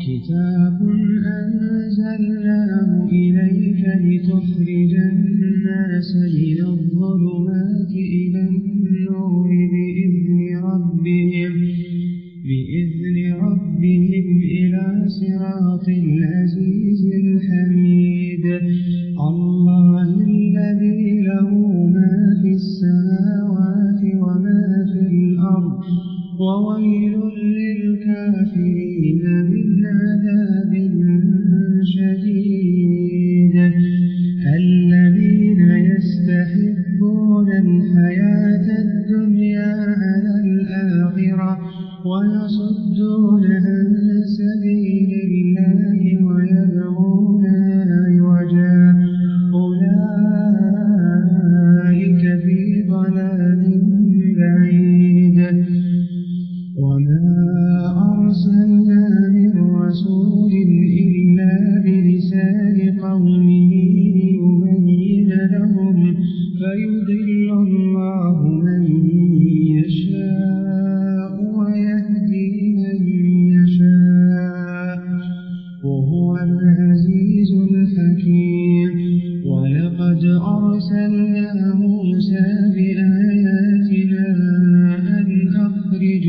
كتاب أنزلناه إليك لتخرج الناس من الظلمات إلى النور بإذن ربهم بإذن ربهم إلى صراط العزيز الحميد وويل للكافرين من عذاب شديد الذين يستحبون الحياة الدنيا على الآخرة ويصدون ولقد أرسلنا موسى بآياتنا أن أخرج,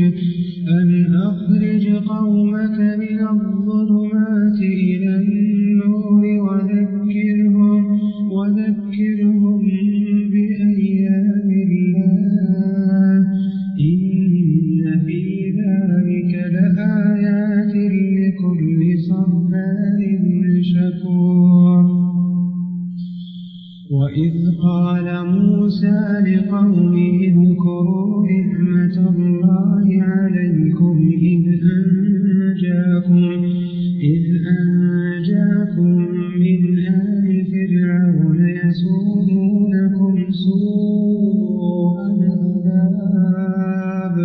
أن أخرج قومك من الظلمات إلى النار يسومونكم سوء العذاب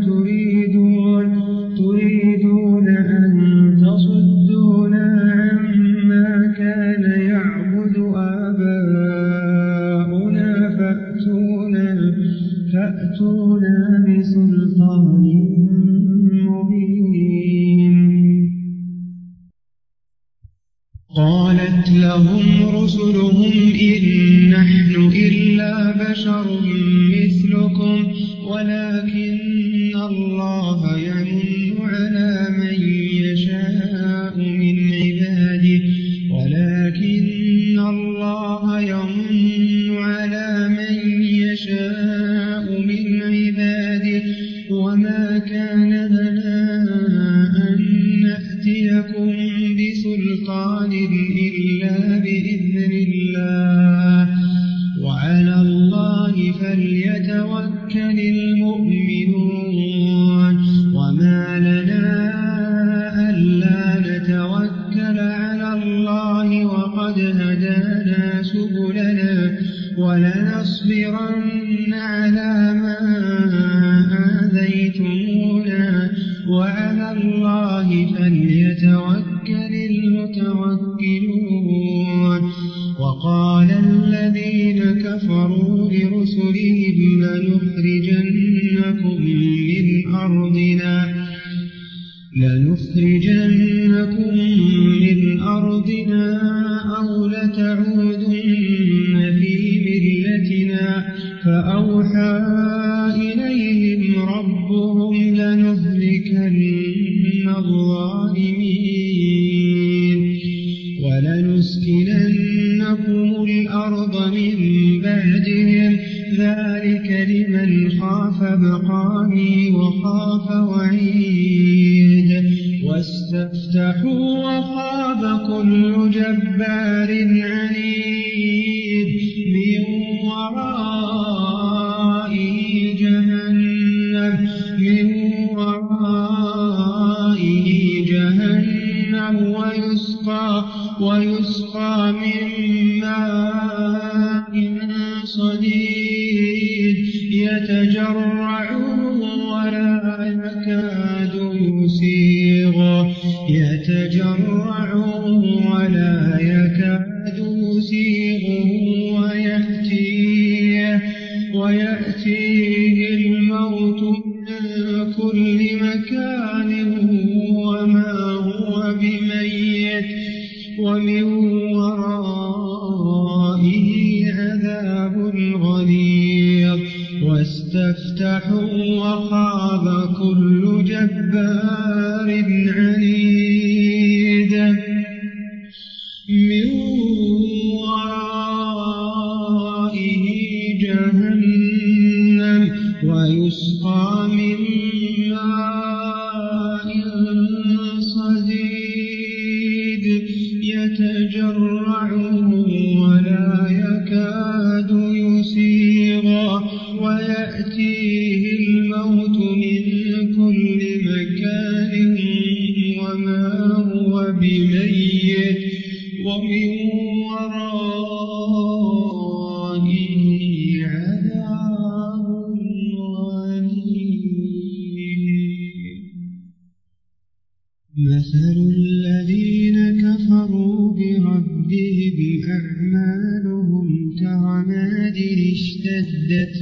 تريد تفتح وخاب كل جبار عنيد مثل الذين كفروا بربهم أعمالهم كرماد اشتدت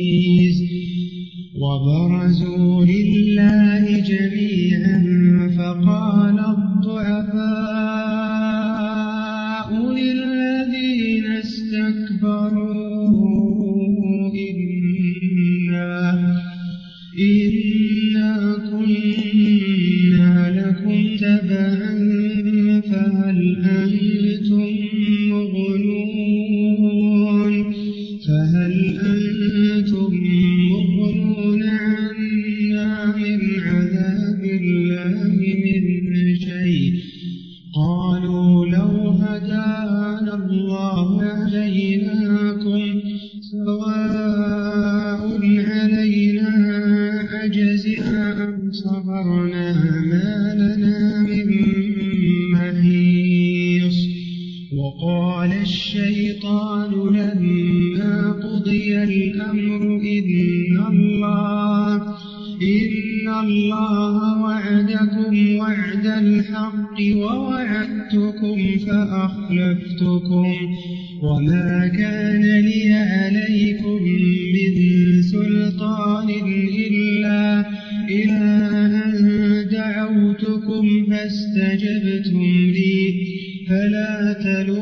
هدانا الله إليه تتلو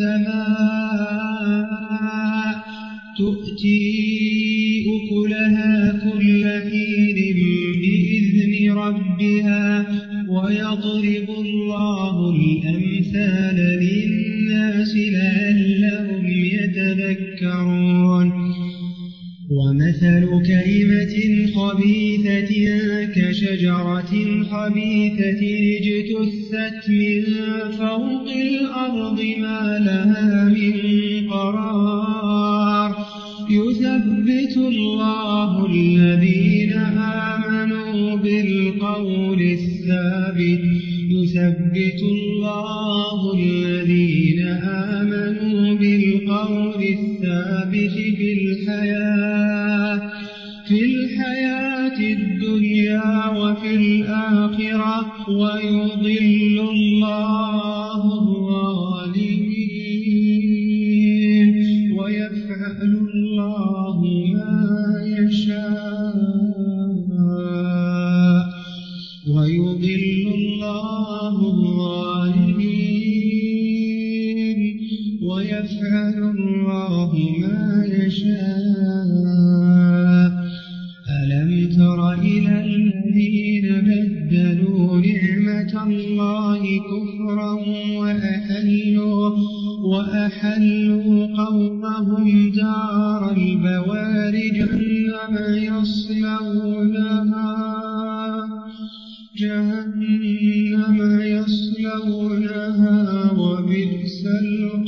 السماء تؤتي أكلها كل حين بإذن ربها ويضرب الله الأمثال للناس لعلهم يتذكرون ومثل كلمة خبيثة كشجرة خبيثة اجتث ظلال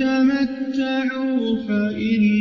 تمتعوا فإن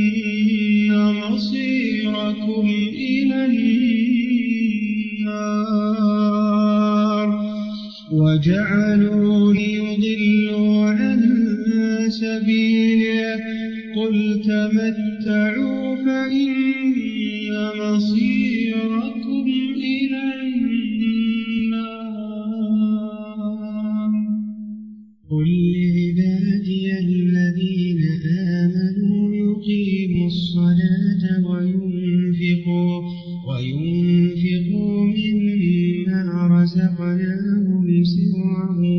سواه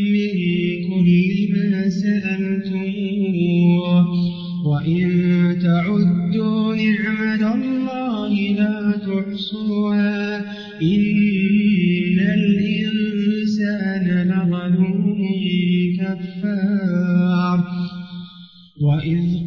وإن تعدوا نعمة الله لا تحصوها إن الإنسان لظلوم كفار وإذ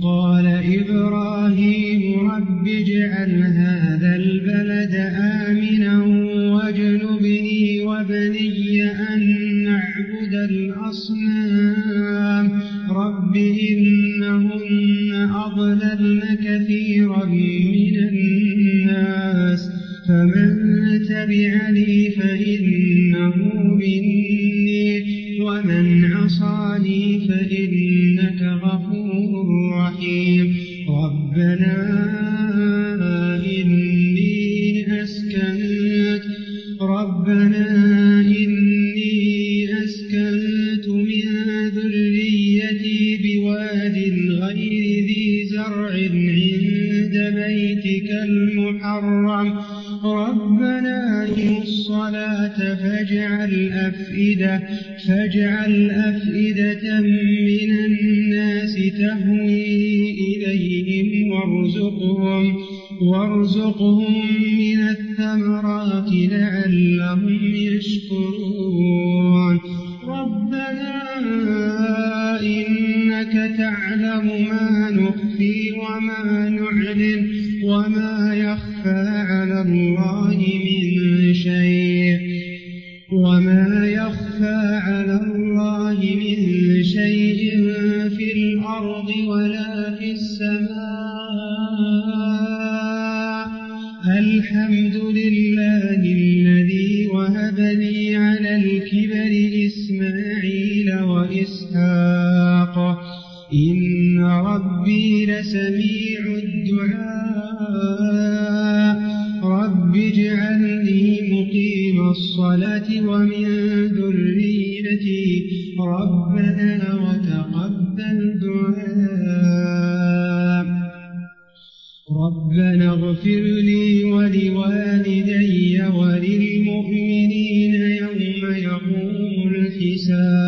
يعول الحساب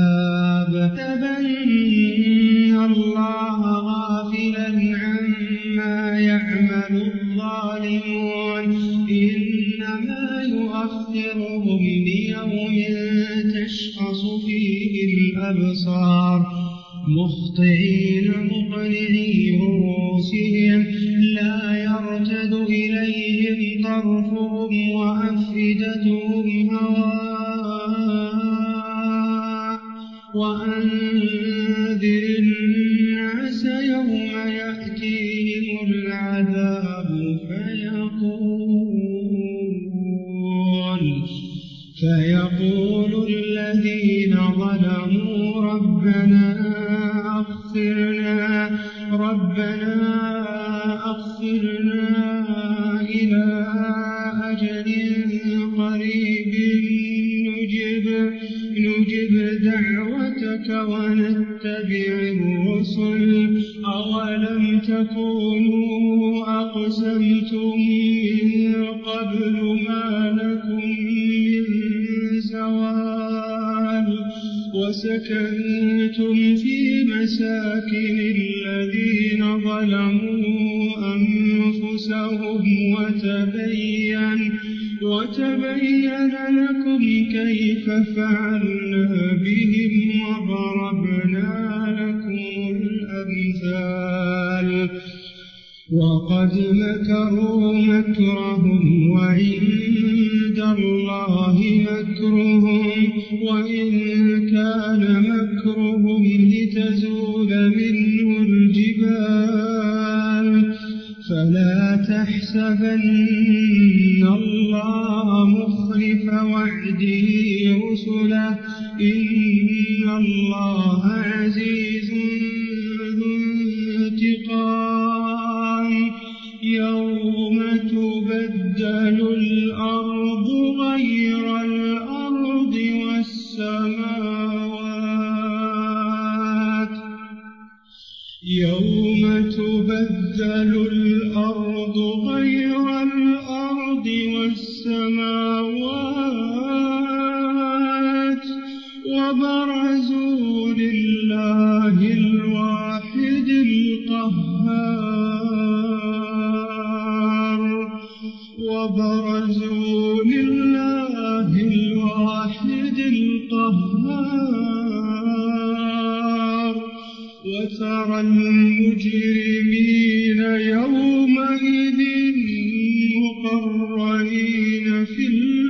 يقول الذين ظلموا ربنا أخسرنا ربنا كيف فعلنا بهم وضربنا لكم الأمثال وقد مكروا مكرهم وعند الله مكرهم وإن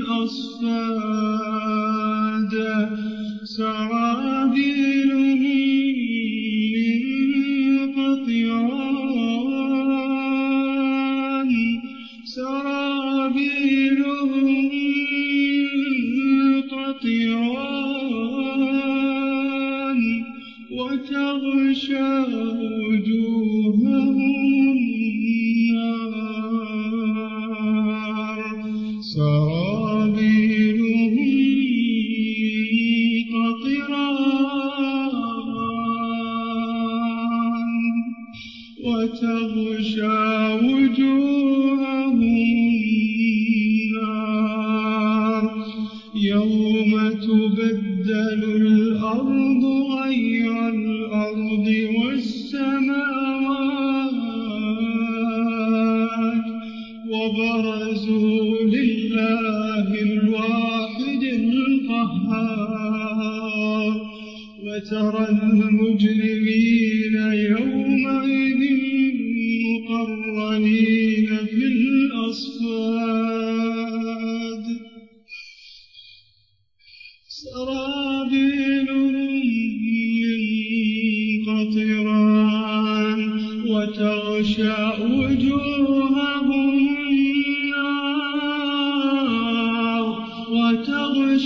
الأصفاد سعى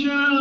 شاء